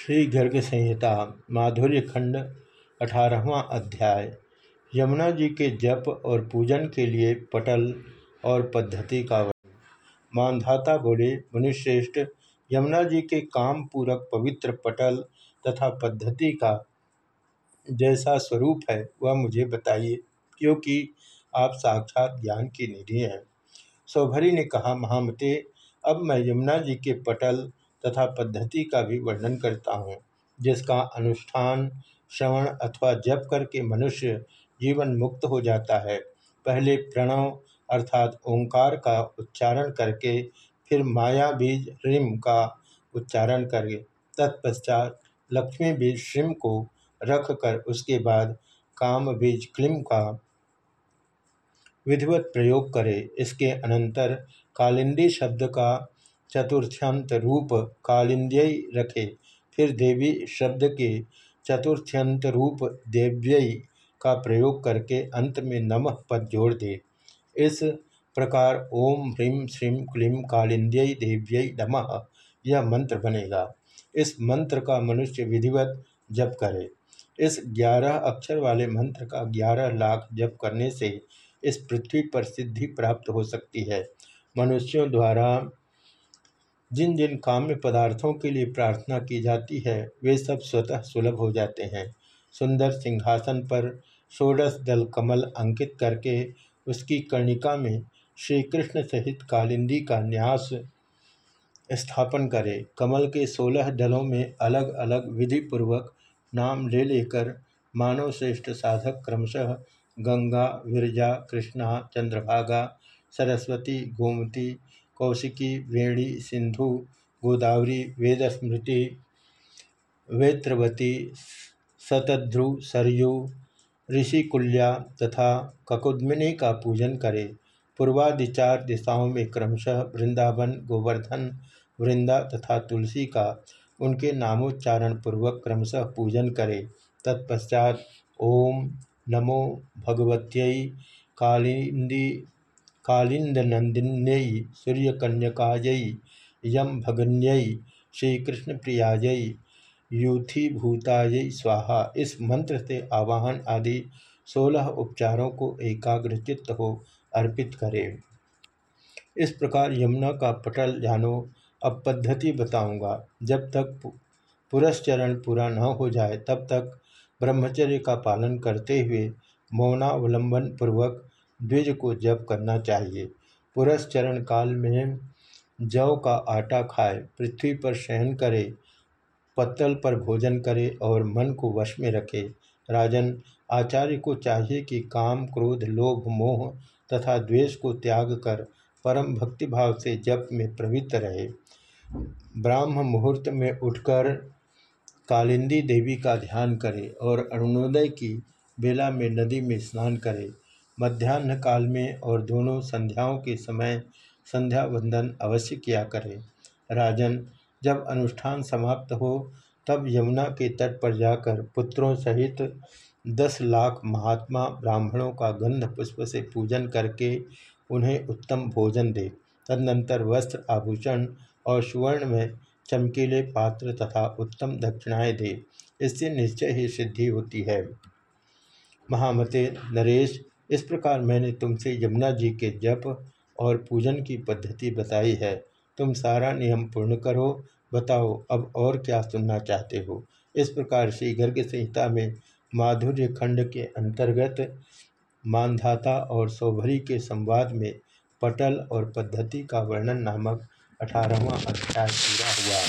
श्री गर्ग संहिता माधुर्य खंड अठारहवा अध्याय, यमुना जी के जप और पूजन के लिए पटल और पद्धति का वर्णन। मानधाता बोले, मुनिश्रेष्ठ, यमुना जी के काम पूरक पवित्र पटल तथा पद्धति का जैसा स्वरूप है, वह मुझे बताइए, क्योंकि आप साक्षात ज्ञान की निधि हैं। सौभरी ने कहा, महामते, अब मैं यमुना जी के पटल तथा पद्धति का भी वर्णन करता हूँ, जिसका अनुष्ठान, श्रवण अथवा जप करके मनुष्य जीवन मुक्त हो जाता है। पहले प्रणव अर्थात ओंकार का उच्चारण करके, फिर माया बीज ह्रीम का उच्चारण करके, तत्पश्चात लक्ष्मी बीज श्रीम को रख कर उसके बाद काम बीज क्लिम का विधिवत प्रयोग करे। इसके अनंतर कालिंदी शब्द का चतुर्थ्यंत रूप कालिंद्य रखे। फिर देवी शब्द के चतुर्थ्यंत रूप देव्यय का प्रयोग करके अंत में नमः पद जोड़ दे। इस प्रकार ओम ह्रीम श्रीम क्लीम कालिंद्य देव्य नमः, यह मंत्र बनेगा। इस मंत्र का मनुष्य विधिवत जप करे। इस ग्यारह अक्षर वाले मंत्र का ग्यारह लाख जप करने से इस पृथ्वी पर सिद्धि प्राप्त हो सकती है। मनुष्यों द्वारा जिन जिन काम्य पदार्थों के लिए प्रार्थना की जाती है, वे सब स्वतः सुलभ हो जाते हैं। सुंदर सिंहासन पर षोडश दल कमल अंकित करके उसकी कर्णिका में श्री कृष्ण सहित कालिंदी का न्यास स्थापन करे। कमल के सोलह दलों में अलग अलग विधि पूर्वक नाम ले लेकर मानव श्रेष्ठ साधक क्रमशः गंगा विरजा कृष्णा, चंद्रभागा, सरस्वती, गोमती कौशिकी, वेणी, सिंधु, गोदावरी वेदस्मृति वेत्रवती शतध्रु सरयू, ऋषिकुल्या तथा ककुद्मिनी का पूजन करे। पूर्वादिचार दिशाओं में क्रमशः वृंदावन, गोवर्धन, वृंदा तथा तुलसी का उनके नामोच्चारण पूर्वक क्रमशः पूजन करें। तत्पश्चात ओम नमो भगवत्यै कालिंदी कालिंदनंदिन्यै सूर्यकन्यकायै यम भगन्यई भगन्यै, श्रीकृष्णप्रियायै यूथीभूतायै स्वाहा। इस मंत्र से आवाहन आदि सोलह उपचारों को एकाग्रचित्त हो अर्पित करें। इस प्रकार यमुना का पटल जानो, अब पद्धति बताऊँगा। जब तक पुरस्चरण पूरा न हो जाए, तब तक ब्रह्मचर्य का पालन करते हुए मौनावलंबन पूर्वक द्विज को जप करना चाहिए। पुरस्चरण काल में जौ का आटा खाए, पृथ्वी पर शयन करे, पत्तल पर भोजन करे और मन को वश में रखे। राजन, आचार्य को चाहिए कि काम, क्रोध, लोभ, मोह तथा द्वेष को त्याग कर परम भक्तिभाव से जप में प्रवृत्त रहे। ब्राह्म मुहूर्त में उठकर कालिंदी देवी का ध्यान करे और अरुणोदय की बेला में नदी में स्नान करे। मध्यान्ह काल में और दोनों संध्याओं के समय संध्या वंदन अवश्य किया करें। राजन, जब अनुष्ठान समाप्त हो, तब यमुना के तट पर जाकर पुत्रों सहित दस लाख महात्मा ब्राह्मणों का गंध पुष्प से पूजन करके उन्हें उत्तम भोजन दे। तदनंतर वस्त्र आभूषण और सुवर्ण में चमकीले पात्र तथा उत्तम दक्षिणाएँ दे। इससे निश्चय ही सिद्धि होती है। महामते नरेश इस प्रकार मैंने तुमसे यमुना जी के जप और पूजन की पद्धति बताई है। तुम सारा नियम पूर्ण करो। बताओ, अब और क्या सुनना चाहते हो? इस प्रकार श्री गर्ग संहिता में माधुर्य खंड के अंतर्गत मानधाता और सौभरी के संवाद में पटल और पद्धति का वर्णन नामक अठारहवा अध्याय पूरा हुआ।